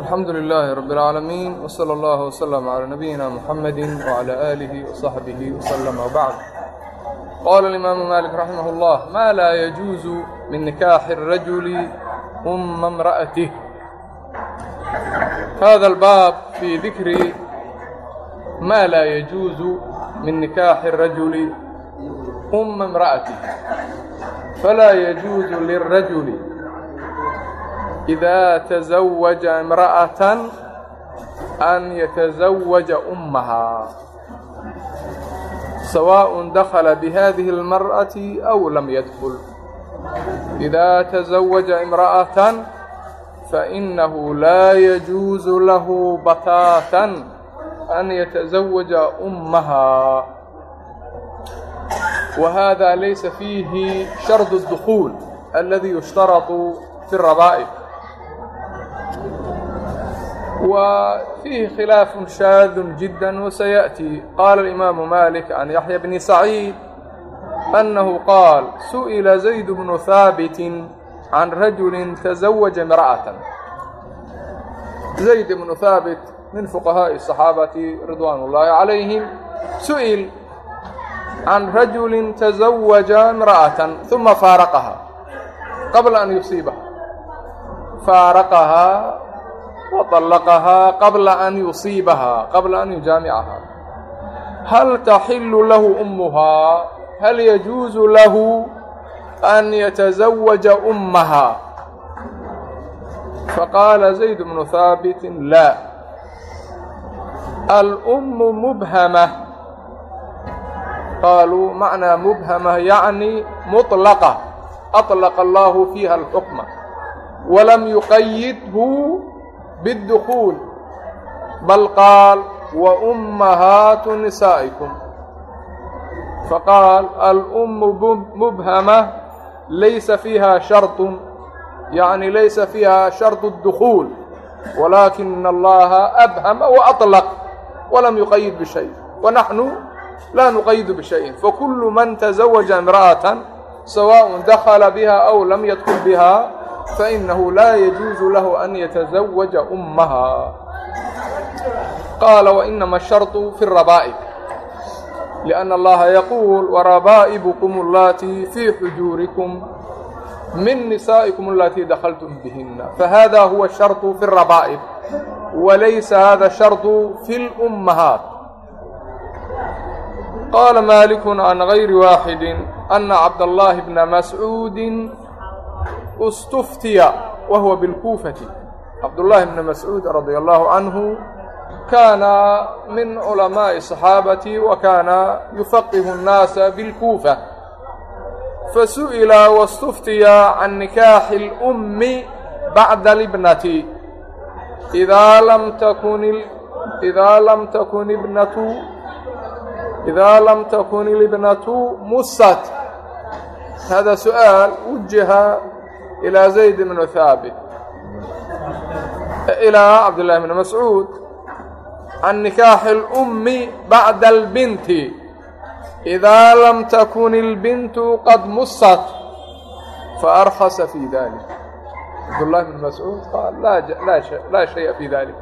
alxamdu lilaahi rabb اlcaalamiin wslى اllah wslm calى nabiyina muxamadi wclى aalihi وصaxbihi wslm wbacd qala اlimaamu malik raximah اllah ma laa yajuusu min nikaaxi الrajuli uma اmra'atih hada albaab fii dikri ma laa yajuusu min nikaaxi الrajuli uma اmra'atih falaa yajuusu lilrajuli idaa tasawaja imra'atan an yatasawaja ummahaa sawaaء dakala bihadihi اlmar'ati aw lam yadkul idaa tasawaja imra'atan fainahu laa yajuusu lahu bataatan an yatasawaja ummahaa وهذا ليس فيه shardu الدخول الذي يشترط في الrabaaئd وفيه خلاف شاذ جدا وسيأتي قال الإمام مالك عن يحيى بن سعيد أنه قال سئل زيد بن ثابت عن رجل تزوج امرأة زيد بن ثابت من فقهاء الصحابة رضوان الله عليهم سئل عن رجل تزوج امرأة ثم فارقها قبل أن يصيبها فارقها وطلqhaa qabla an yuصiibahaa qabla an yujaamicahaa hal taxilu lahu umuhaa hal yajuuzu lahu an yataزawaja umahaa faqaala zayd bnu haabiti la alأmu mubhamة qaaluu macnaa mubhamة yaعni muطlaqة aطlaqa allahu fiiha اlxukma walam yuqayidhu bاddukuul bal qaal waummahaatu nisaa'ikum faqaal alummu mubhama laysa fiiha sharطu yacni laysa fiiha sharطu اddukuul walaakina allaha abhama waaطlaq walam yuqayid bishay wanaxnu laa nuqayidu bishayin fakullu man taزawaja imra'atan sawaaء dakala biha aw lam yadkul biha فإنه لا يجوز له أن يتزوج أمها قال وإنما الشرط في الربائب لأن الله يقول وربائبكم اللاتي في حجوركم من نسائكم اللاتي دخلتم بهن فهذا هو الشرط في الربائب وليس هذا الشرط في الأمهات قال مالك عن غير واحد أن عبد الله بن مسعود istuftiya wa huwa bilkuufati cabdullaahi bni mascuud radia allaahu canhu kaana min culamaaءi صaxaabati wa kaana yufaqihu الnaasa biاlkuufa fasu'ila wاstuftiya can nikaaxi اlأmi bacda اlibnati idaa lam takun idaa lam takun ibnatu idaa lam takun ilibnatu musat هذا سؤال وجه إلى زيد بن ثابت إلى عبد الله بن مسعود عن نكاح الأم بعد البنت إذا لم تكن البنت قد مصت فأرخص في ذلك عبد الله بن مسعود قال لا, لا, شيء لا شيء في ذلك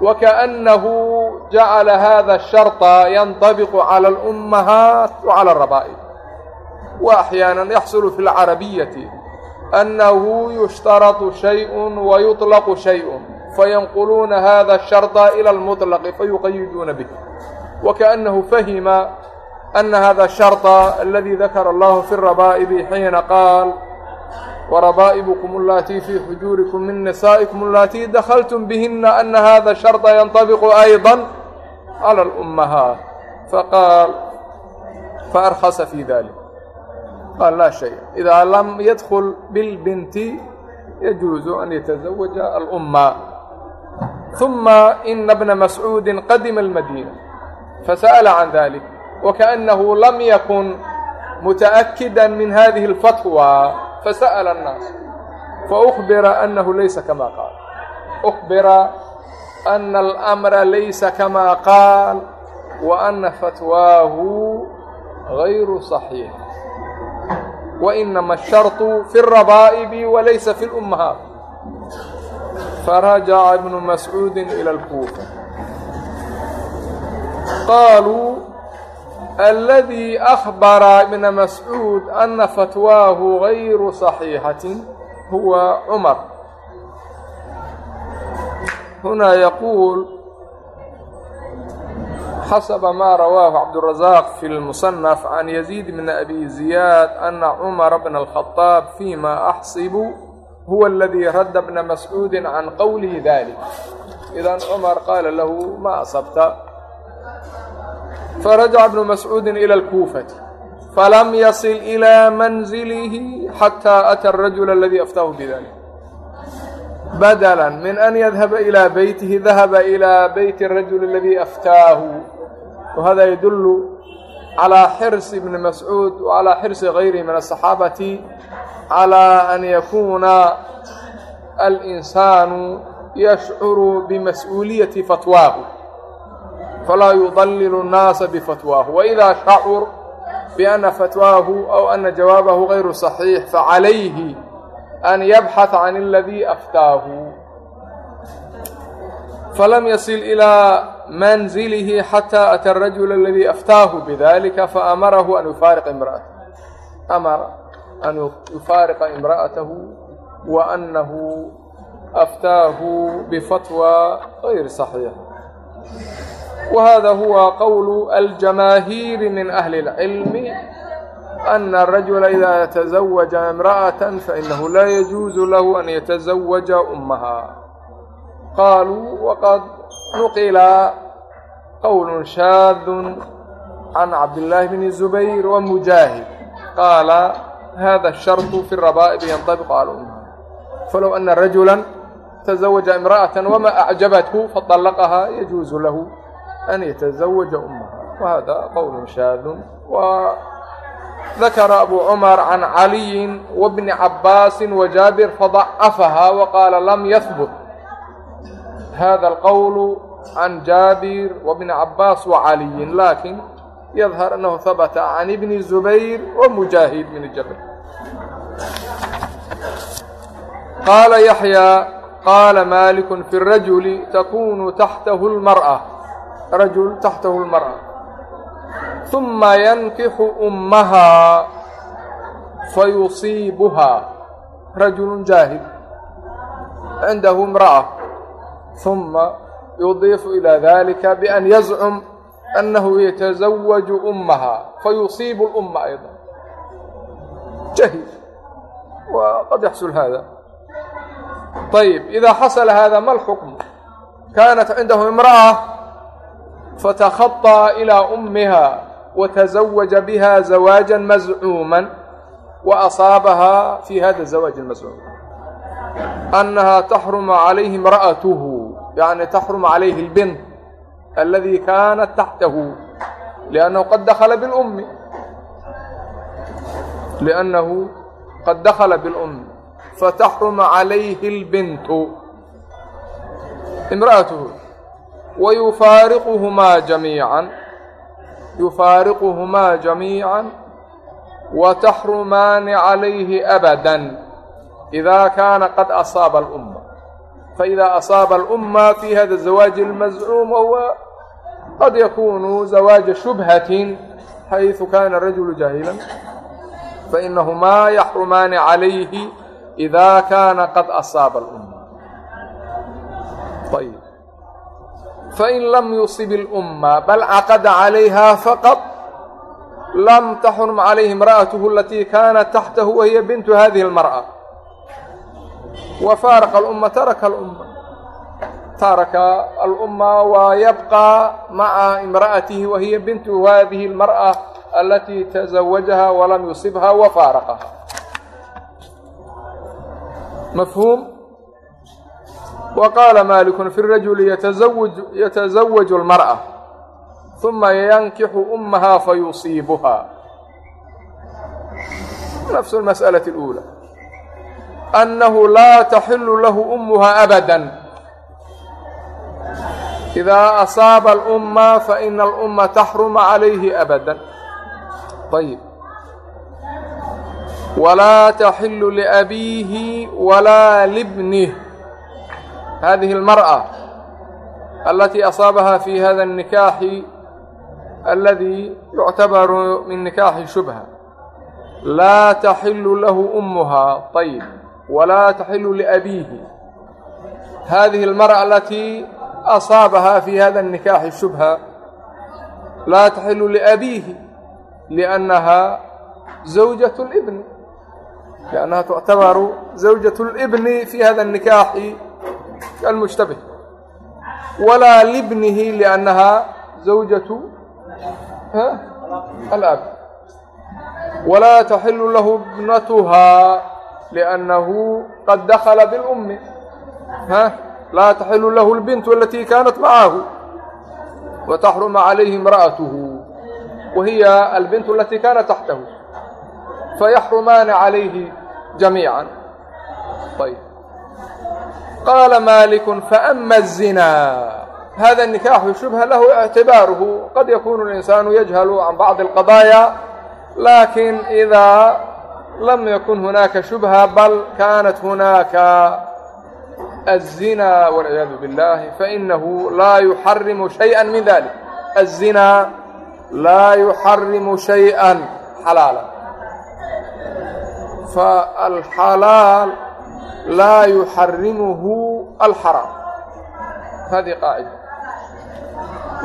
وكأنه جعل هذا الشرط ينطبق على الأمهات وعلى الربائب وأحيانا يحصل في العربية أنه يشترط شيء ويطلق شيء فينقلون هذا الشرط إلى المطلق فيقيدون به وكأنه فهم أن هذا الشرط الذي ذكر الله في الربائب حين قال وربائبكم اللاتي في حجوركم من نسائكم اللاتي دخلتم بهن أن هذا الشرط ينطبق أيضا على الأمهات فقال فأرخص في ذلك qaal laa shay idaa lam yadkul bilbinti yajuuzu an yatazawaja alumma uma ina bna mascuudi qadima almadiina fasa'ala can dalik wakaأnahu lam yakun muta'akida min hadihi اlfatwa fasa'ala الnaas faأkbira anahu laysa kama qaal أkbira ana alأmra laysa kama qaal wa ana fatwaahu غayru صaxiix وإنما الشرط في الربائب وليس في الأمهات فرجع ابن مسعود إلى الكوفة قالوا الذي أخبر ابن مسعود أن فتواه غير صحيحة هو عمر هنا يقول xasaba maa rawaahu cabdurasaaq fi lmusanaf can yaziid bni abi ziyaad ana cumara bna alkhadaab fiima axsibu huwa aladii radda bna mascuudi can qowlihi dalik idan cumar qaala lahu ma asabta farajaca bnu mascuudi ila alkuufati falam yasil ilaa manzilihi xataa ata arajula aladii aftaahu bidalik badala min an yadhaba ilaa beytihi dahaba ilaa beyti arajul aladii aftaahu wahada yadullu calaa xirsi ibni mascuud wa calaa xirsi gayrihi min asaxaabati calaa an yakuuna alinsaanu yashcuru bimas-uuliyati fatwaahu falaa yudallilu nnaasa bifatwaahu waidaa shacur bianna fatwaahu aw ana jawaabahu gayru saxiix facalayhi an yabxaث can اladii aftaahu falam yasil ilaa manzilihi xataa ata arajula aladii aftaahu bidalika faamarahu an yufaariqa imraatahu amara an yufaariqa imra'atahu wa anahu aftaahu bifatwa gayri saxiix wahada huwa qowlu aljamaahiiri min ahli اlcilmi ana arajula ida yatazawaja imra'ata fainahu laa yajuuzu lahu an yatazawaja umaha qaaluu waqad nuqila qowl shaad can cabdillaahi bn zubayr wa mujaahid qaala hada sharط fi rabaa'ib yanطabiqu cala umha falow ana rajula taزawaja imra'aة wma acjabathu faطalaqaha yajuuzu lahu an yataزawaja umha wahada qowl shaad ذkر أbو cمر عن علي وبن عabاaس وجاaبر فضcفhا وqاla lm yثبت هذا القول عن جابر وابن عباس وعلي لكن يظهر أنه ثبت عن ابن الزبير ومجاهد من الجبل قال يحيى قال مالك في الرجل تكون تحته المرأة رجل تحته المرأة ثم ينكح أمها فيصيبها رجل جاهل عنده امرأة ثuma yudiifu ilى dalika bأn yazcum anahu yataزawaju umaha fayusiibu اluma ayضa jahil waqad yaxsul hada ayb ida xasla hada ma اlxukm kanat cindahu imraأة faتahaطa ilى umiha wataزawaja biha zawaaja mazcuuma waasaabaha fi hada الzawaaj الmazcuum anaha taxruma عalayhi imra'ath yani taxrumu calayhi اlbint aladii kaanat taxtahu liannahu qad dakhala bilummi liannahu qad dakhala bilummi fataxrumu calayhi اlbintu imra'atuhu wa yufaariquhumaa jamiican yufaariquhumaa jamiican wa taxrumaani calayhi abada idaa kaana qad asaaba اlum فإdا أصاaب الأmة في hda الزawاج المزcوم هو qad ykun زawاaجa شhبهة حayثu kana الرaجuل جاhiلا فإنahmaa يxرmaani عalayhi إda kana qad أصاaب الأmة ayb fain lam yusib الأmة bal caqda عalayha faqط lam تxرم عalayhi امرأaته اlatيi kanat تaxتah وhiy بint hadiه المرأة وفاarق الأمة ترك الأمة ترك الأمة ويبقى معa امرأته وهي بنت هذه المرأة التي تزوجها ولم يصبها وفاarقة مفهوم وقال مالك في الرجل يتزوج, يتزوج المرأة ثم ينكح أمها فيصيبها نفس المسألة الأولى annahu laa taxilu lahu ummuha abadan idaa asaaba alumma faina alumma taxruma calayhi abadan ayib walaa taxilu liabiihi walaa libnih hadihi almar'a alatii asaabaha fi hada الnikaaxi aladii yuctabaru min nikaaxi shubha laa taxilu lahu umuhaa ayib walaa taxilu liabiihi hadihi almar'a alatii asaabahaa fi hada annikaaxi shubha laa taxilu liabiihi liannahaa zawjat libni liannaha tuctabaru zawjat libni fi hada annikaaxi almushtabih walaa libnihi liannahaa zawjatu alaab walaa taxilu lahu ibnatuhaa لأنه قد دخل بالأم ها لا تحل له البنت التي كانت معه وتحرم عليه امرأته وهي البنت التي كانت تحته فيحرمان عليه جميعا طيب قال مالك فأما الزنا هذا النكاح يشبه له اعتباره قد يكون الإنسان يجهل عن بعض القضايا لكن إذا lam yakun hunaaka shubha bal kaanat hunaaka الzinaa wاlciyaadu bاllahi fainahu laa yuxarimu شhayئa min dalik الzinaa laa yuxarimu شhayئa xalaala faalxalaal laa yuxarimuhu alxaraam hadihi qaacida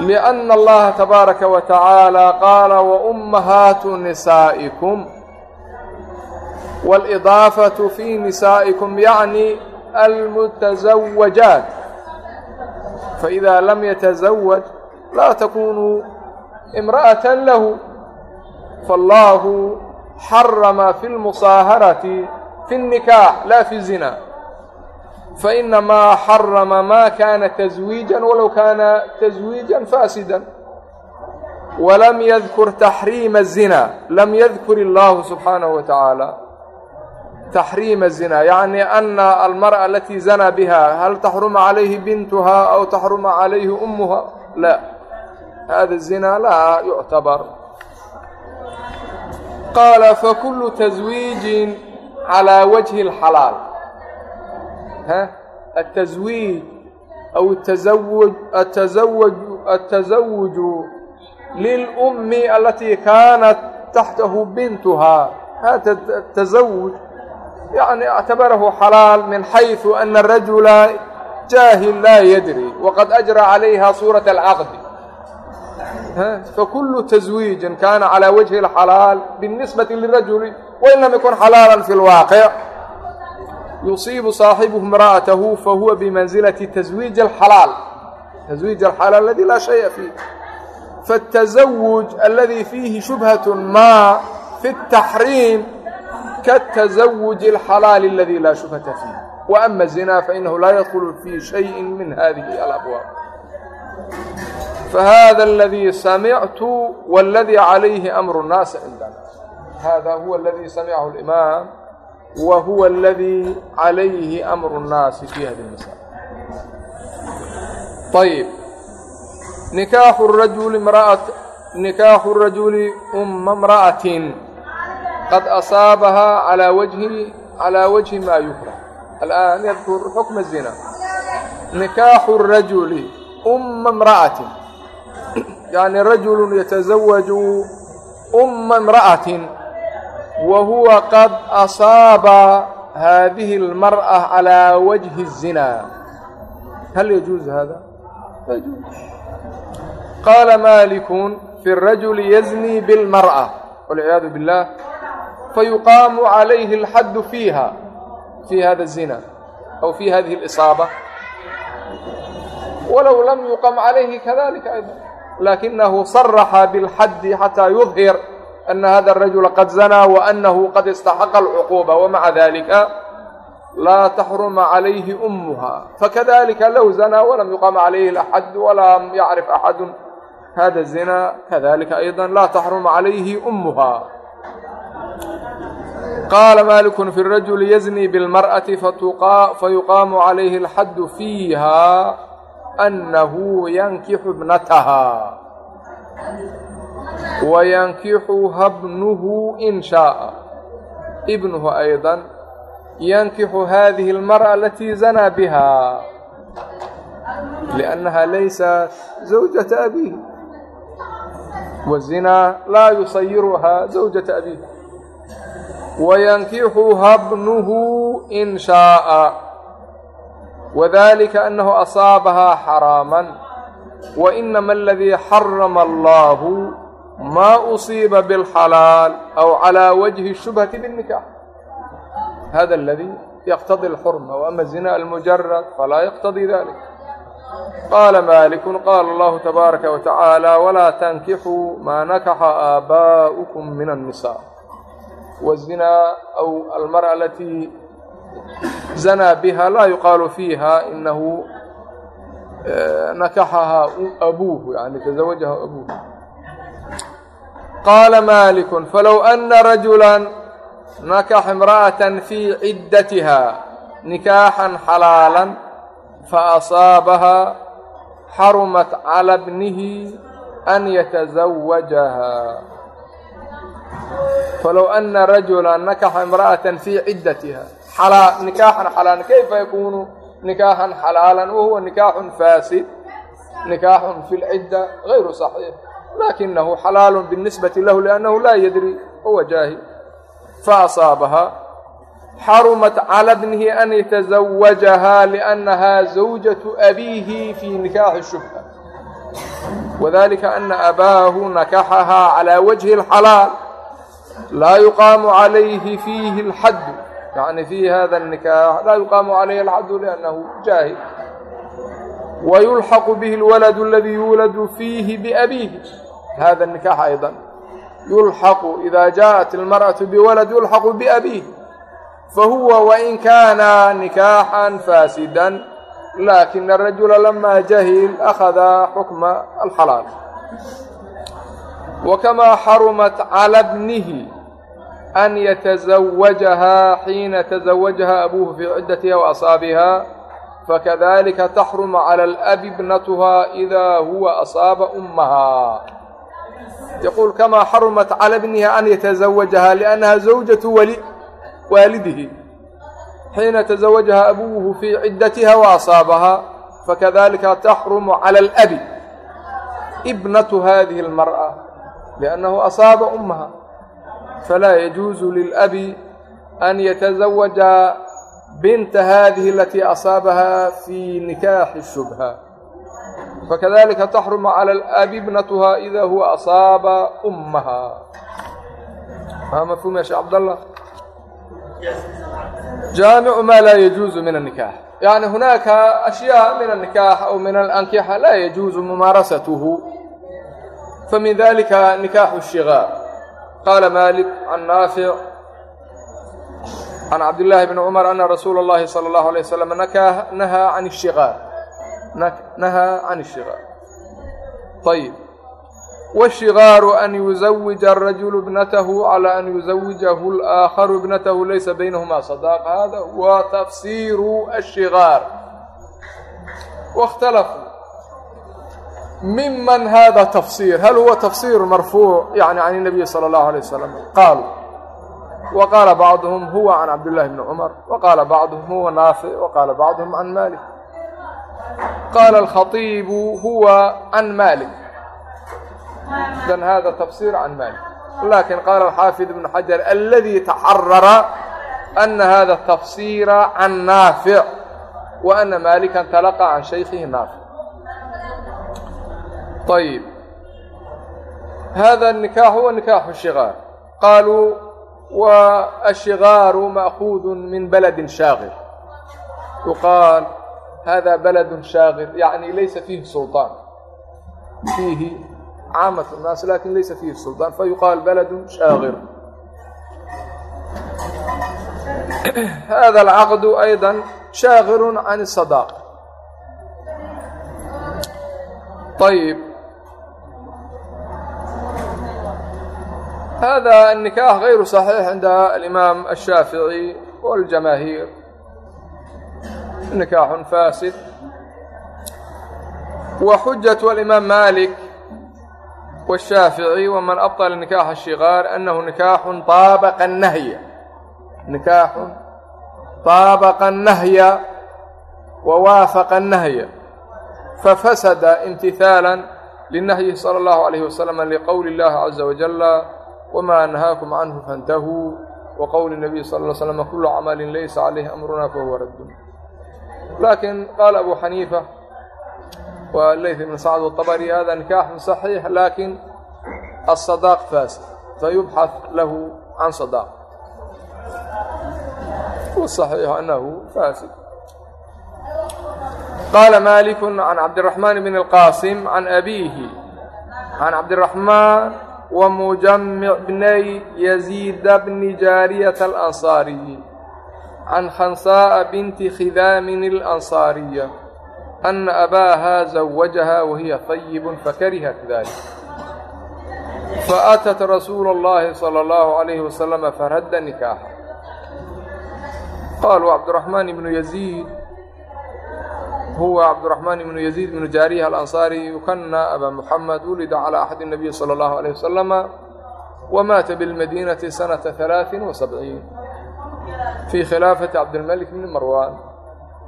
لأna اllaha tabaaraka wa taعaalى qaala waأmmahaatu nisaaئikm واlإضاafaة fي نisائiكم yعnي الmتزawجaaت faإida lam yتزawج laa تkunوu امرأaة lahu faاllahu xarma fi الmuصاaharaةi fi النikاx la fi الzinا faإnamaa xarma ma kana تزwiiجa walow kana تزwiiجa faasida walam ydkur تaxriima الzinا lam ydkur اllahu subxaanaه وa taعaalى تxriim الzinaa yعni ana almarأa alati zanaa biha hal taxruma عalayhi bintuha aw taxruma عalayhi umuha la hada الzinaa laa yuctabar qaala fakulu تزwiiجi calىa wajhi اxalaal التزwiij أw التزawuju lilأmi alatii kaanat taxtahu bintuhaa hada التزawuj yani اctabarahu xalaal min xayثu ana الrajula jaahil laa yadri waqad ajra calayha suuraة اlcaqdi fakulu taswiijin kaana calى wajhi اlxalaal biاnisbati lirajuli wain lam yakun xalaala fi اlwaaqic yusiibu saaxibuhu imra'atahu fahuwa bimanzilati taswiiji اlxalaal taswiij alxalaal aladi laa shaya fiih faالtazawuj aladi fiihi shubhaة ma fi الtaxriim katasawuji alxalaali aladii laa shubhata fiih wa ama zinaa fainahu laa yadkulu fii shayin min hadihi alabwaab fahada aladii samictu waladii calayhi amru nnaasi cindana hada huwa aladii samicahu alimaam wa huwa aladii calayhi amru nnaasi fii hadi masala ayib nikaaxu rajuli nikaaxu rajuli uma mra'atin qad asaabahaa calaa wajhi calaa wajhi maa yukrah alaan yadkur xukma zina nikaaxu rajuli umma imra'atin yani rajulu yatasawaju umma imra'atin wa huwa qad asaaba haadihi اlmarأة calaa wajhi الzina hal yajuuz hada qaala maaliku fi الrajuli yazni biاlmarأة walciyaadu biاllah fayuqaamu calayhi alxaddu fiiha fii hada azina aw fii hadihi alisaaba walow lam yuqam calayhi kadalika aydan laakinahu saraxa biاlxaddi xataa yudhir ana hada arajula qad zanaa waanahu qad istaxaqa alcuquuba wamaca dalika laa taxruma calayhi umuha fakadalika low zanaa walam yuqam calayhi axadu walam yacrif axadu hada zina kadalika ayda laa taxruma calayhi umuha qaala maaliku fi rajuli yaznii biاlmar'ati fayuqaamu calayhi alxaddu fiiha annahu yankixu bnataha wayankixuha bnuhu in shaaa ibnuhu aydan yankixu hadihi اlmar'a alatii zanaa biha liannaha laysa zawjata abiih wazinaa laa yusayiruhaa zawjata abiih وينkixha bنه إن شhاءa وذلika أنه أصاaبهa حراaما وإنما الذي حرم الله ما أصيب بالحلال أو على وجه الشبهة بالنكاح هذا الذي يقتضي الحرمة وأما الزنا المجرد فلا يقتضي ذلك قال مالك قال الله تبارك وتعالى ولا تنكحوا ما نكح آباؤكم من النساء wazinaa aw almara alatii zanaa biha laa yuqaalu fiiha inahu nakaxahaa abuuhu yani tazawajaha abuuh qaala maaliku falow ana rajula nakaxa imra'ata fii ciddatiha nikaaxan xalaalan faasaabahaa xarumat cala bnihi an yatazawajaha falow ana rajula nakaxa imra'ata fii ciddatiha nikaaxan xalaalan kayfa yakuunu nikaaxan xalaalan wahuwa nikaaxun faasid nikaaxun fi lcidda gayru صaxiix laakinahu xalaalu binisbati lahu liannahu laa yadri huwa jaahil faasaabahaa xarumat cala bnihi an yataزawajaha liannaha zawjaةu abiihi fii nikaaxi shubha wadalika ana abaahu nakaxahaa calaa wajhi اlxalaal laa yuqaamu calayhi fiihi alxaddu yani fii hada nikaax laa yuqaamu calayhi alxaddu liannahu jaahil wayulxaqu bihi alwaladu aladii yuuladu fiihi biabiihi hada nikaax aydan yulxaqu ida jaaءat almarأaةu biwalad yulxaqu biabiih fahuwa wain kaana nikaaxan faasidan lakin الrajula lama jahil akhada xukma alxalaal wakamaa xarumat cala bnihi an yatazawajahaa xiina tazawajaha abuuhu fii ciddatiha wa asaabiha fakadalika taxrumu cala alabi bnatuha idaa huwa asaaba ummaha yaquul kamaa xarumat cala bniha an yatazawajaha liannaha zawjatu waalidihi xiina tazawajaha abuuhu fii ciddatiha wa asaabaha fakadalika taxrumu cala alabi ibnatu hadihi اlmar'a liannahu asaaba ummaha falaa yajuusu lilabi an yatazawaja binta hadihi alatii asaabaha fii nikaaxi shubha fakadalika taxrumu cala alabi bnatuha ida huwa asaaba ummaha maa mafhuum ya sheek cabdallah jaamicu ma laa yajuuzu min annikaax yani hunaaka ashyaa min annikaax aw min alankixa laa yajuuzu mumaarasatuhu famin dalika nikaaxu shiqaa qaala maalik can naafic can cabdillaahi bni cumar ana rasuula اllahi sala اllahu alay wasalam nahaa can shiqaa nahaa can ishiqaa ayib washigaaru an yuzawija arajulu ibnatahu cala an yuzawijahu alaakharu ibnatahu laysa baynahuma sadaaq hada wa tafsiiru ashigaar waاkhtalafuu miman hada tafsir hal huwa tafsir marfuuc yani can الnabiy salى اllahu alيه wasalam qaaluu wa qaala bacduhum huwa can cabdاllahi bni cumar wa qaala bacduhum huwa naafic wa qaala bacduhum can malik qaala alkhaibu huwa can malik dan hada tafsir can malik lakin qaala alxaafid ibnu xajar aladi taxarara ana hada tafsira can naafic wa ana malikan talaqa can shaykihi naafic ayib hada anikaax huwa nikaaxu shigaar qaaluu wa ashigaaru ma'kuudu min baladin shaakir yuqaal hada balad shaakir yani laysa fiihi sulaan fiihi caamat naas lakin laysa fiihi sulaan fayuqaal balad shaakir hada alcaqdu ayضa shaakiru can sadaaqa ayib هذا النكاح غير صحيح عند الإمام الشافعي والجماهير نكاح فاسد وحجة الإمام مالك والشافعي ومن أبطل نكاح الشغار أنه نكاح طابق النهي نكاح طابق النهي ووافق النهي ففسد امتثالا للنهي صلى الله عليه وسلم لقول الله عز وجل wma nahaakum canhu faاntahuu wqowli الnabiy sal ll slm kulu camalin laysa calayhi amruna fahuwa raddun lakin qaala abu xaniifa wa leyt ibn sacd wطabari hada nikaaxun صaxiix lakin aلصadaaq fasid fayubxaث lahu can صadaaq wصaxiixu anahu fasid qaala maliku can cabdiلraxmaan bn اlqaasim can abiihi can cabdiلraxmaan ومجمع بني يزيد بن جارية الأنصاري عن خنصاء بنت خذام الأنصارية أن أباها زوجها وهي طيب فكرهت ذلك فأتت رسول الله صلى الله عليه وسلم فرد نكاحا قالوا عبد الرحمن بن يزيد huwa cabdiraxmaan ibnu yaziid ibnu jaariya alansaari yukana abaa muxamed wulida calaa axadi nabiy sala allahu alayh wasalama wamaata bilmadiinati sanata alaain wa sabciin fii khilaafati cabdilmalik bni marwaan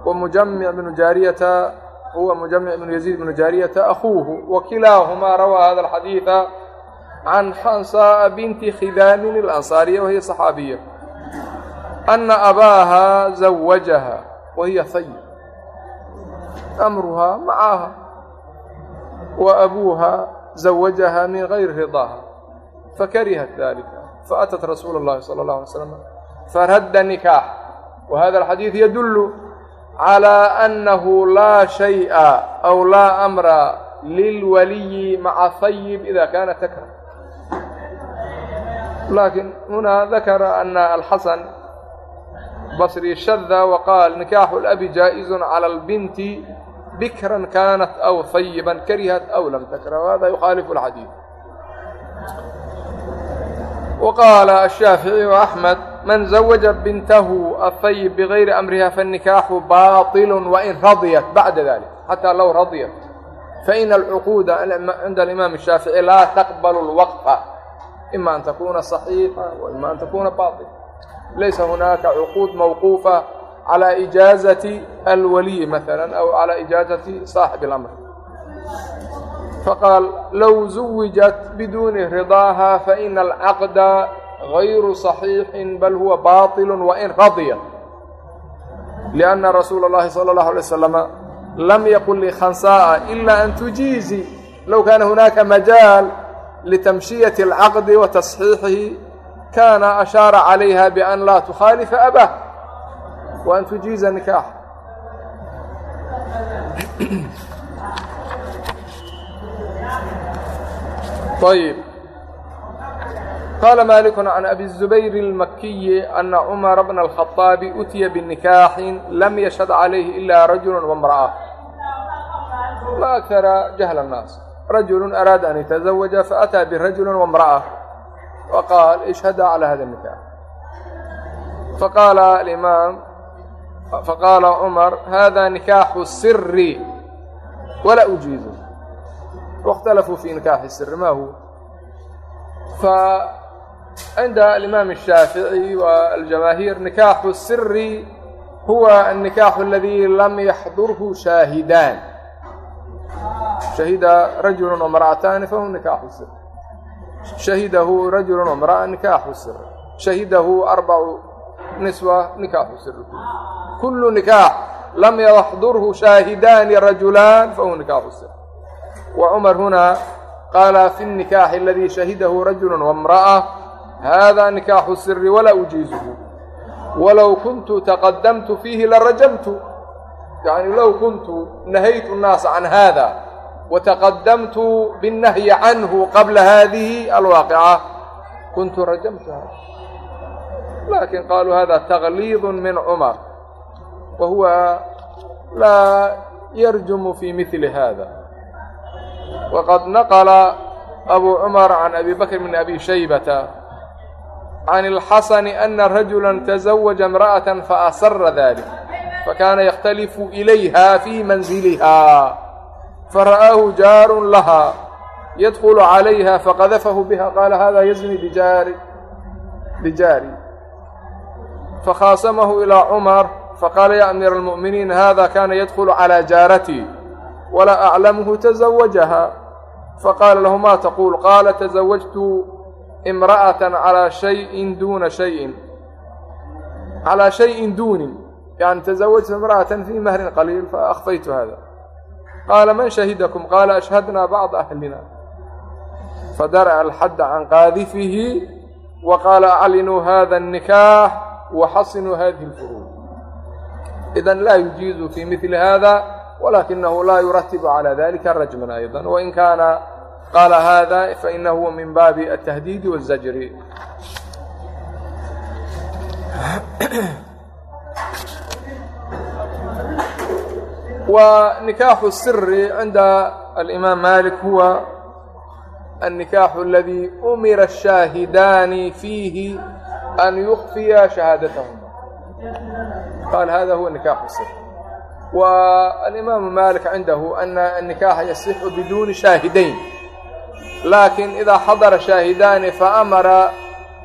wamujamic bnu jaariyata huwa mujamic bnu yaziid bnu jaariyata akuuhu wakilaahumaa rawaa hada alxadiida can xansaaa binti khidaamin alansaariya wahiya saxaabiya ana abaaha zawajaha wahiya hayib amruhaa macaha wa abuuha zawajaha min gayri ridaaha fakarihat dalika faatat rasuula اllahi salى اlه alay slam faradda nikaax wa hada alxadiid yadullu calى annahu laa shayئa aw laa amra lilwaliyi maca hayib ida kaana takra lakin hunaa dakara ana alxasan basri shada wa qaal nikaaxu labi jaa'iz calى اlbinti bikran kaanat aw ayiban karihat aw lam takra wahada yukhaalifu alxadiid waqaala ashaaficiي وaxmed man zawaja bintahu aayib bigayri amriha fanikaaxu baaطil wain radiyat bacda dalik xataa low radiyat faina alcuquuda cinda alimaam الshaafiعي laa taqbal اlwaqfa ima an takuna صaxiixa waima an takuna baaطil laysa hunaaka cuquud mawquufa calى ijaazati alwaliyi maala aw calى ijaazati saaxib اlamr faqaal low zuwijat biduuni ridaaha faina alcaqda غayru صaxiixi bal huwa baطil wain radya liأnna rasuula اllahi salى اllahu alيy waslama lam yaqul likhansa'a ila an tujiizi low kaana hunaaka majaal litamshiyati اlcaqdi wa tasxiixihi kana ashaara calayha bian laa tukhaalifa abah wa an tujiiza nikaax ayb qaala maaliku can abi الzubayr اlmakiyi ana cumara bna الkhaطaabi utiya binikaaxin lam yashhad calayhi ila rajulu wاmra'a ma akara jahl الnaas rajulu araada an yataزawaja faataa birajuli wاmra'a waqaal ishhada calى hada الnikaax faqaala imaam faqaala cumar hada nikaaxu siri walaa ujiidu waاkhtalafuu fi nikaaxi siri ma huwa فعند الإمام الشافعي والجماهير نكاح السر هو النكاح الذي لم يحضره شاهدان شهد رجل وامرأتان فهو نكاح السر شهده رجل وامرأة نكاح السر شهده أربع niswa nikaaxu sirku kullu nikaax lam yaxdurhu shaahidaani rajulaan fahuwa nikaaxu sir wa cumar hunaa qaala fi الnikaaxi aladii shahidahu rajul wاmraأة hada nikaaxu siri walaa ujiizuhu walow kuntu taqadamtu fiihi larajamtu yani low kuntu nahaytu الnaasa can hada وتqdمت bالنhي عnه qbla hdiه alwaaqiعة kuntu rajمtha lakin qaaluu hada تaklid min cmar wa huwa laa yarjumu fi mili hada waqad naqla abu cmar can abi bakr bn abi shaybata can اlxasn ana rajula تزawaja اmraأaة faasara dalik fakana yakhtalifu ilayha fi manziliha fara'aahu jaaru laha yadkulu عalayha faqadafahu biha qaala hada yazni bijaari fakhaasamahu ilaa cumar faqaala yaa amiira almu'miniin hada kaana yadkhulu calaa jaaratii walaa aclamuhu tazawajaha faqaala lahu ma taquul qaala tazawajtu imra'atan calaa shayin duuna shayin calaa shayin duunin yani tazawajtu imra'atan fii mahrin qaliil faakfaytu hada qaala man shahidakum qaala ashhadna bacda ahlina fadara'a alxadda can qaadifihi wa qaala aclinuu hada annikaax waxasinuu hadihi اlfuruud idan laa yujiizu fii mili hada walakinahu laa yuratibu calى dalika rajman ayضا wain kaana qaala hada faina huwa min baabi atahdiidi wالzajri ونكاح السر عند الإمام مالك هو النكاح الذي أمر الشاهدان فيه أn يkفya شhahaadathma qal hada huwa نikaح ص واإmaaم maلك عindaه أن النikaحa يصح bduni شhaahidayn lakin إdaa xadر شhaahidani faأmara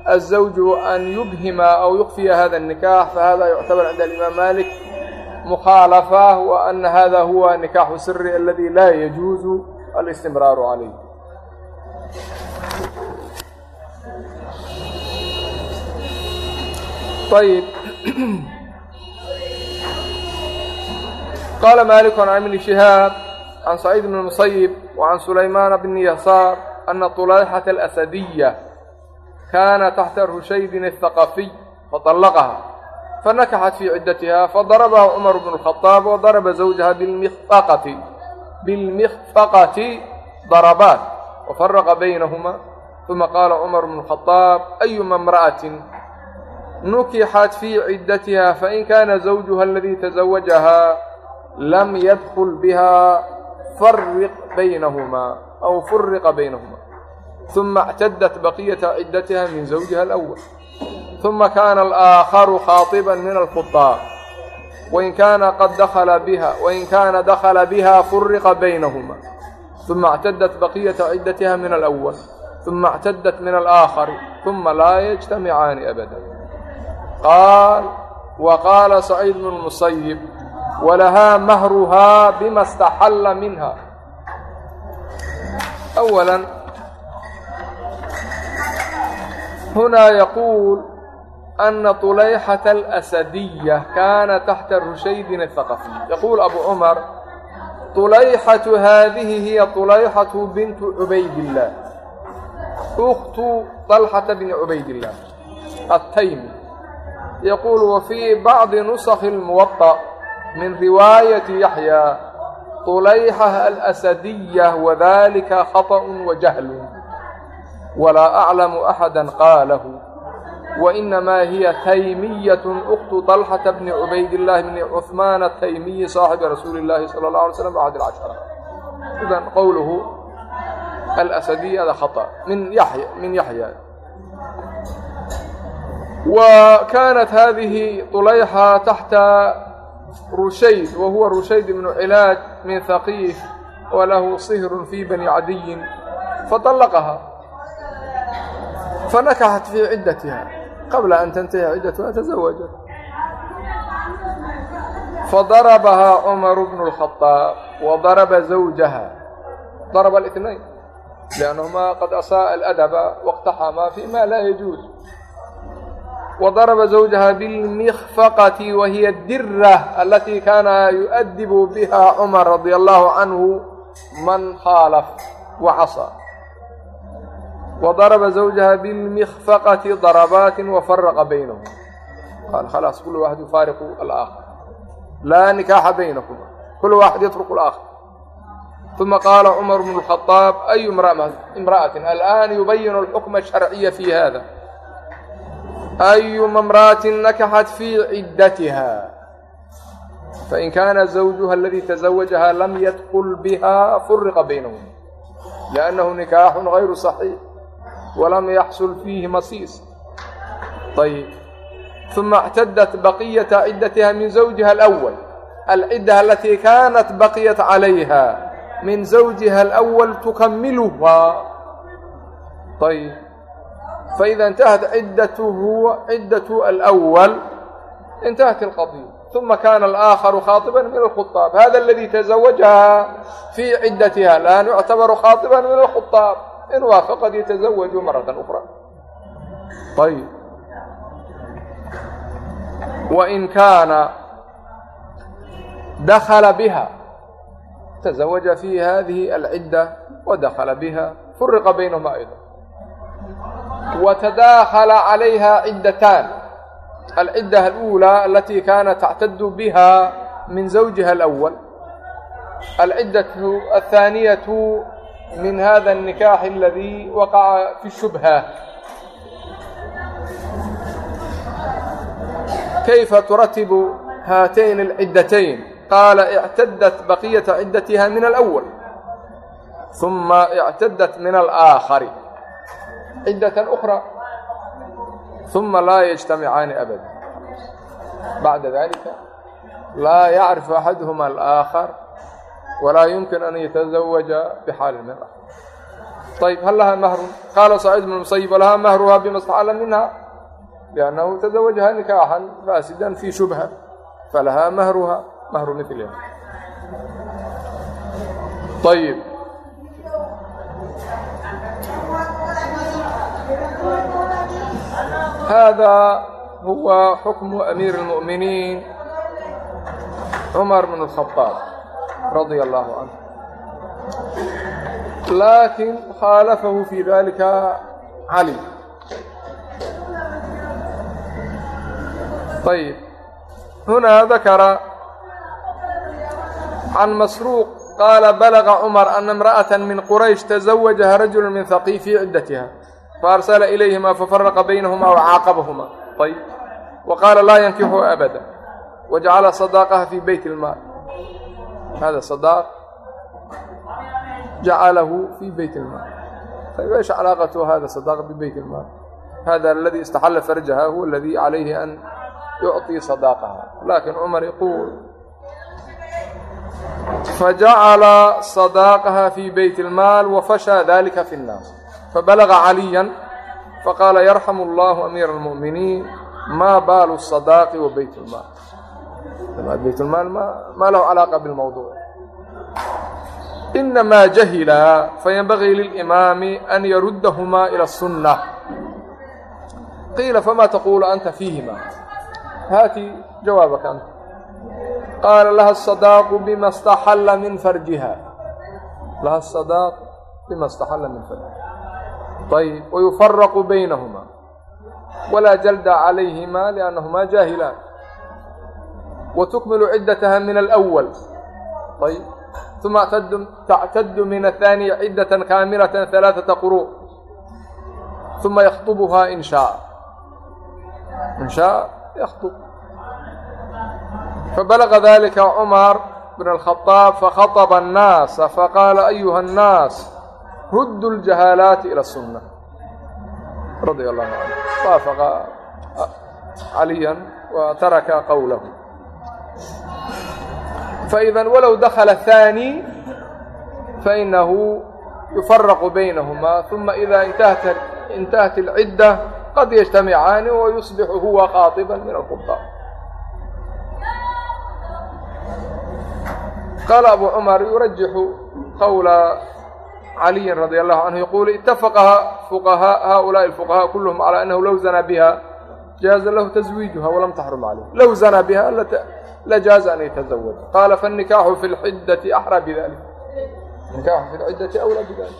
الزوج أn يubhima أو يkفya hada النikaح fahada يعtabr عinda الإmaaم maلك مخاaلفة وأن hada huwa نikaح sir اladي la يجuز الاsتمrاar عalayه ayb qaala maaliku can ibni shihaab can saciid bni musayib wa can sulaymaana bni yasaar ana tulayxata alasadiya kaana taxta rushaydin athaqafiy faطallaqaha fanakaxat fii ciddatiha fadarabaha cumaru bnu اlkhadaab wadaraba zawjaha bimiqfaqati bilmikfaqati darabaat wafaraqa baynahumaa uma qaala cumaru bnu اlkhadaab ayuma imra'atin nukixat fii ciddatiha fain kaana zawjuha aladii tazawajahaa lam yadkul biha fariq baynahumaa aw furiqa baynahumaa uma اctadat baqiyata ciddatiha min zawjiha alأwal uma kana alآakharu khaطiba min alfuطaar wain kaana qad dakala biha wain kaana dakala biha furiqa baynahuma uma اctadat baqiyata ciddatiha min alأwal uma اctadat min alآakhari uma laa yجtamicaani abada qaal wa qaala saciid bnu lmusayib walahaa mahruhaa bima istaxalla minha awala huna yaquul ana طulayxaةa alasadiya kaana taxta rushaydin athaqafi yaquul abu cumar طulayxaةu haadihi hiya طulayxaةu bintu cubaydillaah uktu طalxata bni cubaydillaah ataymi يقول وفي بعض نسخ الموطأ من رواية يحيى طليحة الأسدية وذلك خطأ وجهل ولا أعلم أحدا قاله وإنما هي تيمية أخت طلحة بن عبيد الله بن عثمان التيمي صاحب رسول الله صلى الله عليه وسلم بعد العشرة إذا قوله الأسدي هذا خطأ من يحيى من يحيى وكانت هذه طليحة تحت رشيد وهو رشيد بن علاج من ثقيف وله صهر في بني عدي فطلقها فنكحت في عدتها قبل أن تنتهي عدتها تزوجت فضربها عمر بن الخطاب وضرب زوجها ضرب الاثنين لأنهما قد أساء الأدب واقتحما فيما لا يجوز وضرب زوجها بالمخفقة وهي الدرة التي كان يؤدب بها عمر رضي الله عنه من خالف وعصى وضرب زوجها بالمخفقة ضربات وفرق بينهم قال خلاص كل واحد يفارق الآخر لا نكاح بينكما كل واحد يترك الآخر ثم قال عمر بن الخطاب أي امرأة, امرأة الآن يبين الحكم الشرعي في هذا ayuma imra'atin nakaxat fii ciddatiha fain kaana zawjuha aladii tazawajaha lam yadkul biha furiqa baynahum liannahu nikaaxun gayru saxiix walam yaxsul fiihi masiis ayb uma اctadat baqiyata ciddatiha min zawjiha alأwal alcidda alatii kaanat baqiyat calayha min zawjiha alأwal tukamiluha ayb فإذا انتهت عدة الأول انتهت القضية ثم كان الآخر خاطبا من الخطاب هذا الذي تزوجهa في عدتها الآن يعتبر خاطبا من الخطاب إن وافقت يتزوج مرة أخرى ayب وإن كان دخل بها تزوج في هذه العدة ودخل بها فرق بينهما أيضا وتdاkل عlayha cidatاn alcidة اlأulى اlatي kana tactad bha min زwجiha الأwl alcidaة الثaaniyaة min hada النikax اladي waqaca fi الshubhة kayfa turatib haatayn اlcidatayn qaala اctadat baqiyaةa cidatha min اlأwl ثuma اctadat min اlآakخr cidaة أخرى ثuma laa yجtamicaani abada bacda dalika laa yacrifu axaduhma alآakhar walaa yumkin an yataزawaja bxaali min ah ayb hal lahaa mahrun qaala saciid bn musayib walahaa mahruhaa bima stacala minha liannahu tazawajha nikaaxan faasidan fi shubha falahaa mahruha mahru miliha ayb hada huwa xukmu amiiri اlmu'miniin cumar bn اlkhadaab radia allahu canhu laakin khaalafahu fi dalika cali ayb hunaa dakara can masruuq qaala balaga cumar ana imra'aة min quraysh taزawajaha rajul min haqiifi ciddatiha faarsala ilayhimaa fafaraqa baynahumaa wacaaqabahumaa ayb wa qaala laa yankixu abada wajacala sadaaqaha fii beyt ilmaal hada sadaaq jacalahu fii beyt ilmaal ayb ايش علاقة هذا الصداق ببيت المال هذا الذي استحل فرجها هو الذي عليه أن يعطي صداقها لكن عمر يقول فجعل صداقها في بيت المال وفشى ذلك في الناس fabalaga caliyan faqaala yarxamu allahu amiira almu'miniin maa baalu sadaaqi wa bayt lmaal bayt lmaal maa lahu calaaqa bilmawduuc inamaa jahila fayanbagii lilimaami an yaruddahumaa ila الsunna qiila famaa taquulu anta fiihima haati jawaabaka anta qaala laha الsadaaqu bima staxalla min farjiha laha الsadaaq bima اstaxalla min farjiha ayb wayufaraqu baynahumaa walaa jalda calayhima liannahumaa jaahilaan wa tukmilu ciddataha min alwal ayb uma tactadu min ahaaniya ciddata kaamilata halaaثata quru uma yakdubuhaa in shaa in shaaa yakdub fabalaga dalika cumar bn alkhaaab fakhaطba الnaasa faqaala ayuha الnaas rudd اljahaalaati ilى الsunة radia اllahu canه waafaqa caliya wa taraka qowlah faإida walow dakla الثaanي fainahu يufaraq baynahma ثuma إida intahat الcidة qad yجtamicaani wayusbix huwa qaطiba min الqubاء qaala abu cumar yuraجixu qowla caliyin radia allahu canhu yaquulu itafaqa fuqahaa haaulaai fuqahaa kulluhum calaa annahu low zanaa biha jaaza lahu taswiijuha walam taxrum calayh low zanaa biha lajaaza an yataزawaj qaala fanikaaxu fi lxiddati axraa bidalik nikaaxu fi lciddati awlaa bidalik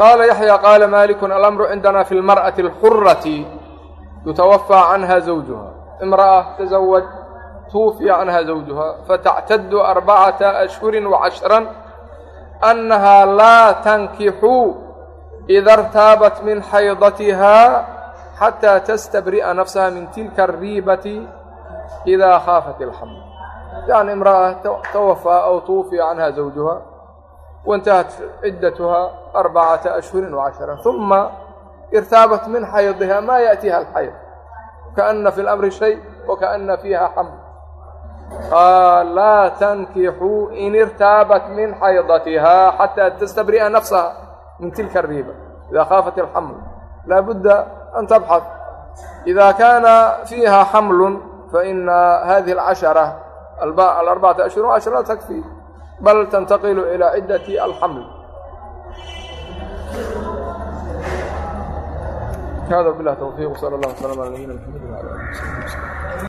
qaala yaxya qaala maaliku alamru cindana fi lmar'ati اlxurati yutawafaa canha zawjuha imra'a tazawaj توفي عنها زوجها فتعتد أربعة أشهر وعشرا أنها لا تنكح إذا ارتابت من حيضتها حتى تستبرئ نفسها من تلك الريبة إذا خافت الحمل يعني امرأة توفى أو توفي عنها زوجها وانتهت عدتها أربعة أشهر وعشرة ثم ارتابت من حيضها ما يأتيها الحيض كأن في الأمر شيء وكأن فيها حمل laa tankixuu in irtaabat min xaydatihaa xataa tastabri'a nafsaha min tilka ariiba idaa khaafat alxaml laabudda an tabxad idaa kaana fiiha xamlun faina hadihi alcashara alarbacata ashhurin ashra la takfi bal tantaqilu ilaa ciddati alxaml هذا وبالله توفيق وصلى الله وسلم على نبينا محمد وعلى اله وصحبه وسلم